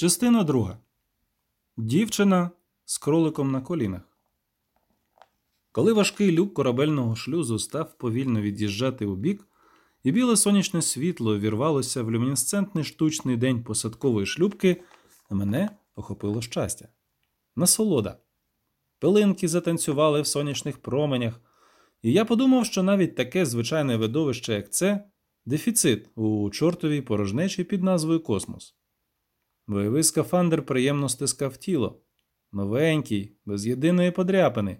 Частина друга. Дівчина з кроликом на колінах. Коли важкий люк корабельного шлюзу став повільно від'їжджати у бік, і біле сонячне світло вірвалося в люмінесцентний штучний день посадкової шлюбки, мене охопило щастя. Насолода. Пилинки затанцювали в сонячних променях, і я подумав, що навіть таке звичайне видовище, як це, дефіцит у чортовій порожнечі під назвою Космос. Бойовий скафандр приємно стискав тіло, новенький, без єдиної подряпини,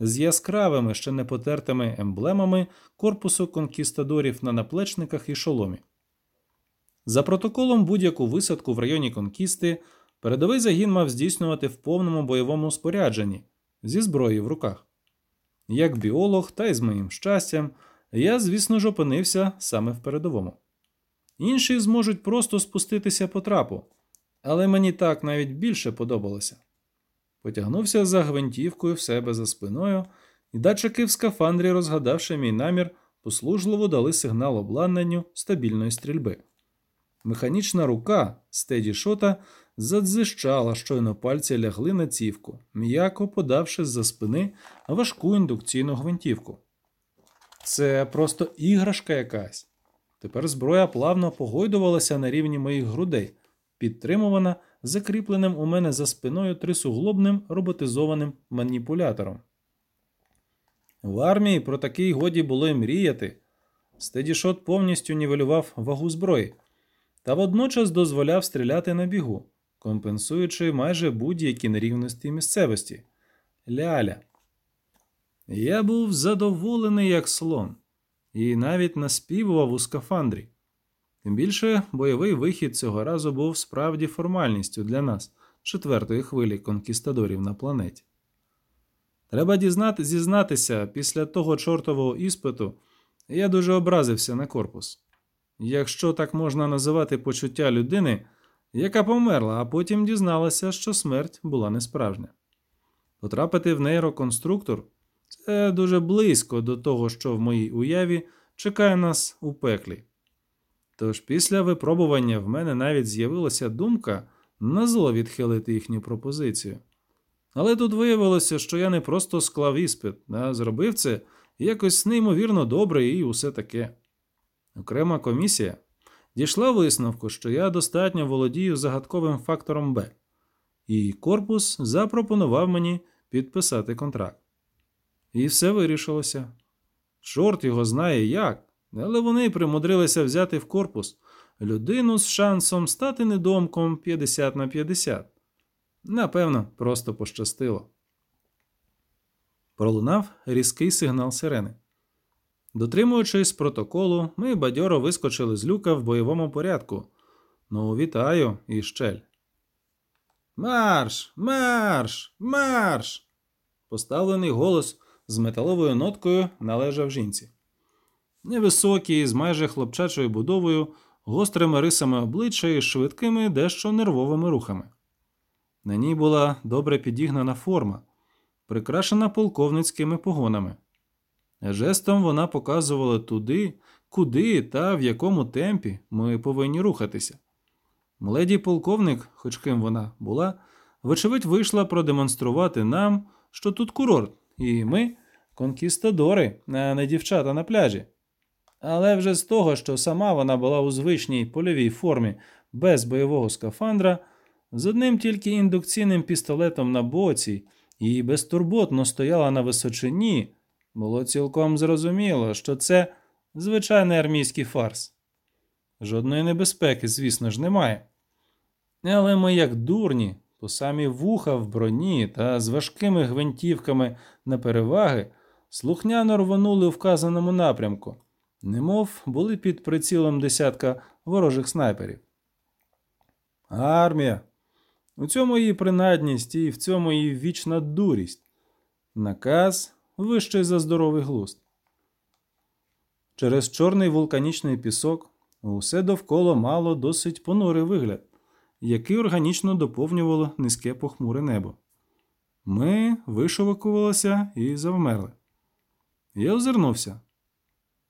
з яскравими, ще не потертими емблемами корпусу конкістадорів на наплечниках і шоломі. За протоколом будь-яку висадку в районі конкісти передовий загін мав здійснювати в повному бойовому спорядженні зі зброєю в руках. Як біолог, та й з моїм щастям, я, звісно ж, опинився саме в передовому. Інші зможуть просто спуститися по трапу, але мені так навіть більше подобалося. Потягнувся за гвинтівкою в себе за спиною, і датчики в скафандрі, розгадавши мій намір, послужливо дали сигнал обладнанню стабільної стрільби. Механічна рука стеді шота задзищала, щойно пальці лягли на цівку, м'яко подавши з-за спини важку індукційну гвинтівку. Це просто іграшка якась. Тепер зброя плавно погойдувалася на рівні моїх грудей, підтримувана закріпленим у мене за спиною трисуглобним роботизованим маніпулятором. В армії про такий годі було й мріяти. Стедішот повністю нівелював вагу зброї та водночас дозволяв стріляти на бігу, компенсуючи майже будь-які нерівності місцевості. Ляля. Я був задоволений як слон, і навіть наспівував у скафандрі. Тим більше бойовий вихід цього разу був справді формальністю для нас, четвертої хвилі конкістадорів на планеті. Треба дізнати, зізнатися, після того чортового іспиту я дуже образився на корпус. Якщо так можна називати почуття людини, яка померла, а потім дізналася, що смерть була не справжня. Потрапити в нейроконструктор це дуже близько до того, що в моїй уяві чекає нас у пеклі. Тож після випробування в мене навіть з'явилася думка назло відхилити їхню пропозицію. Але тут виявилося, що я не просто склав іспит, а зробив це якось неймовірно добре і усе таке. Окрема комісія дійшла висновку, що я достатньо володію загадковим фактором Б, і корпус запропонував мені підписати контракт. І все вирішилося. Чорт його знає як, але вони примудрилися взяти в корпус людину з шансом стати недомком 50 на 50. Напевно, просто пощастило. Пролунав різкий сигнал сирени. Дотримуючись протоколу, ми бадьоро вискочили з люка в бойовому порядку. Ну, вітаю, і щель. Марш! Марш! Марш! Поставлений голос з металовою ноткою належав жінці. Невисокий, з майже хлопчачою будовою, гострими рисами обличчя і швидкими, дещо нервовими рухами. На ній була добре підігнана форма, прикрашена полковницькими погонами. Жестом вона показувала туди, куди та в якому темпі ми повинні рухатися. Мледі полковник, хоч ким вона була, вочевидь, вийшла продемонструвати нам, що тут курорт, і ми конкістадори, а не дівчата на пляжі. Але вже з того, що сама вона була у звичній польовій формі без бойового скафандра, з одним тільки індукційним пістолетом на боці і безтурботно стояла на височині, було цілком зрозуміло, що це звичайний армійський фарс. Жодної небезпеки, звісно ж, немає. Але ми, як дурні, по самі вуха в броні та з важкими гвинтівками на переваги, слухняно рвонули у вказаному напрямку, немов були під прицілом десятка ворожих снайперів. Армія. У цьому її принадність і в цьому її вічна дурість. Наказ вищий за здоровий глузд. Через чорний вулканічний пісок усе довкола мало досить понурий вигляд, який органічно доповнювало низьке похмуре небо. Ми вишовикувалися і завмерли. Я озирнувся.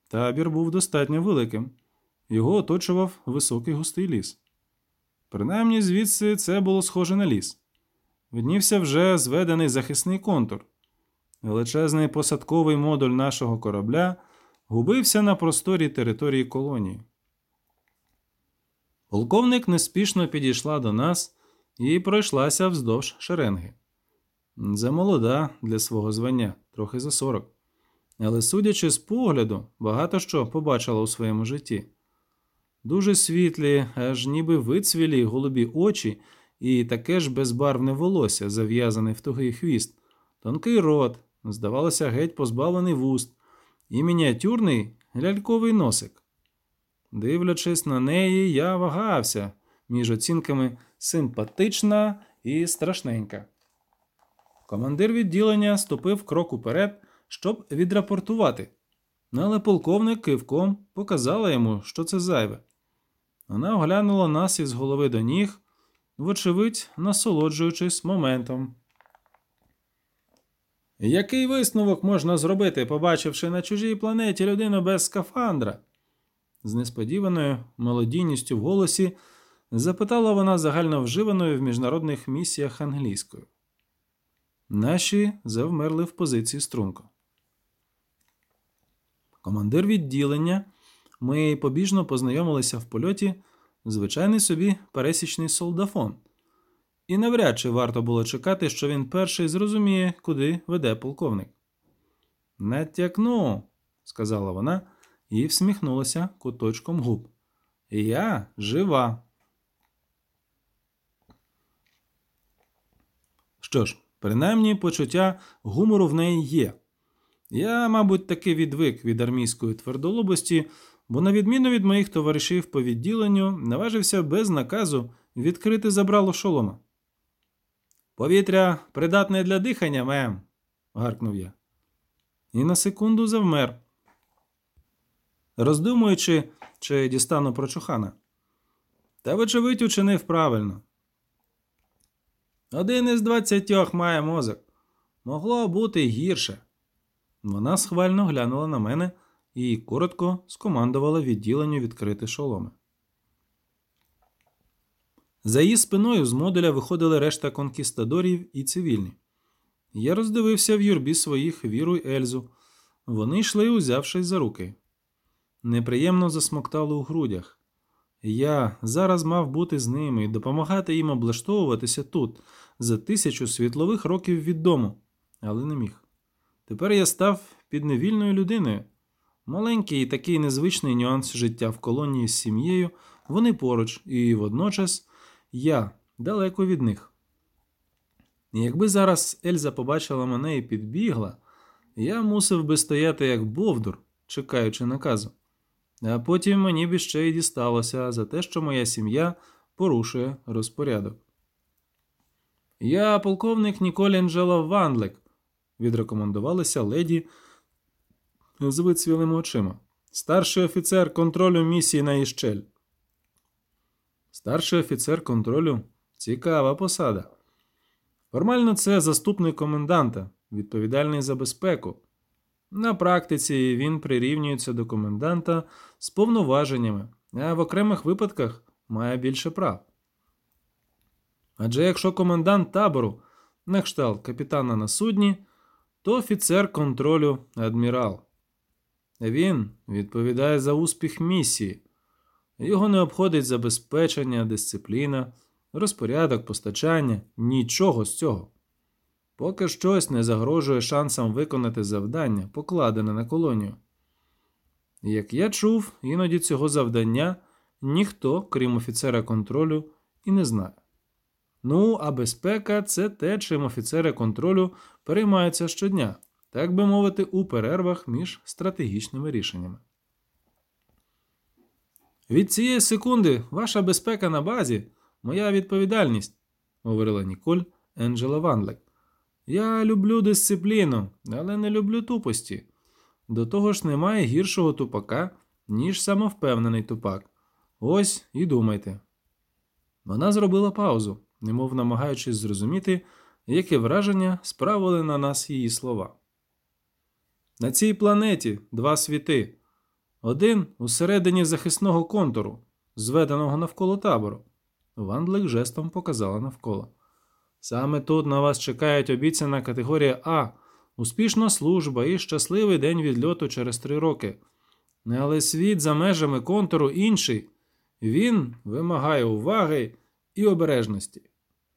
Табір був достатньо великим, його оточував високий густий ліс. Принаймні звідси це було схоже на ліс. Виднівся вже зведений захисний контур. Величезний посадковий модуль нашого корабля губився на просторі території колонії. Полковник неспішно підійшла до нас і пройшлася вздовж шеренги. Замолода для свого звання, трохи за сорок. Але, судячи з погляду, багато що побачила у своєму житті. Дуже світлі, аж ніби вицвілі голубі очі і таке ж безбарвне волосся, зав'язане в тугий хвіст, тонкий рот, здавалося, геть позбавлений вуст, і мініатюрний ляльковий носик. Дивлячись на неї, я вагався між оцінками симпатична і страшненька. Командир відділення ступив крок уперед, щоб відрапортувати, але полковник кивком показала йому, що це зайве. Вона оглянула нас із голови до ніг, вочевидь, насолоджуючись моментом. Який висновок можна зробити, побачивши на чужій планеті людину без скафандра? З несподіваною мелодійністю в голосі запитала вона загально вживаною в міжнародних місіях англійською. Наші завмерли в позиції струнко. Командир відділення. Ми побіжно познайомилися в польоті звичайний собі пересічний солдафон. І навряд чи варто було чекати, що він перший зрозуміє, куди веде полковник. Натякну, сказала вона і всміхнулася куточком губ. Я жива. Що ж, принаймні почуття гумору в неї є. Я, мабуть, таки відвик від армійської твердолобості, бо, на відміну від моїх товаришів по відділенню, наважився без наказу відкрити забрало шолома. Повітря придатне для дихання, мем, гаркнув я. І на секунду завмер, роздумуючи, чи дістану прочухана. Та, вочевидь, учинив правильно. Один із двадцятьох має мозок. Могло бути гірше. Вона схвально глянула на мене і коротко скомандувала відділенню відкрити шоломи. За її спиною з модуля виходили решта конкістадорів і цивільні. Я роздивився в юрбі своїх віру й Ельзу. Вони йшли, узявшись за руки. Неприємно засмоктало у грудях. Я зараз мав бути з ними і допомагати їм облаштовуватися тут, за тисячу світлових років від дому, але не міг. Тепер я став підневільною людиною. Маленький і такий незвичний нюанс життя в колонії з сім'єю, вони поруч, і водночас я далеко від них. Якби зараз Ельза побачила мене і підбігла, я мусив би стояти як бовдур, чекаючи наказу. А потім мені б ще й дісталося за те, що моя сім'я порушує розпорядок. Я полковник Ніколь Анджела Вандлек, відрекомендувалася леді з вицвілими очима. Старший офіцер контролю місії на Іщель. Старший офіцер контролю цікава посада. Формально це заступник коменданта, відповідальний за безпеку. На практиці він прирівнюється до коменданта з повноваженнями, а в окремих випадках має більше прав. Адже якщо комендант табору на кшталт капітана на судні, то офіцер контролю адмірал. Він відповідає за успіх місії, його не обходить забезпечення, дисципліна, розпорядок, постачання, нічого з цього. Поки щось не загрожує шансам виконати завдання, покладене на колонію. Як я чув, іноді цього завдання ніхто, крім офіцера контролю, і не знає. Ну, а безпека це те, чим офіцери контролю переймаються щодня, так би мовити, у перервах між стратегічними рішеннями. Від цієї секунди ваша безпека на базі моя відповідальність, говорила Ніколь Енджела Ванлек. Я люблю дисципліну, але не люблю тупості. До того ж, немає гіршого тупака, ніж самовпевнений тупак. Ось і думайте. Вона зробила паузу, немов намагаючись зрозуміти, яке враження справили на нас її слова. На цій планеті два світи. Один усередині захисного контуру, зведеного навколо табору, Вандлик жестом показала навколо. Саме тут на вас чекають обіцяна категорія А, успішна служба і щасливий день відльоту через три роки. Але світ за межами контуру інший. Він вимагає уваги і обережності.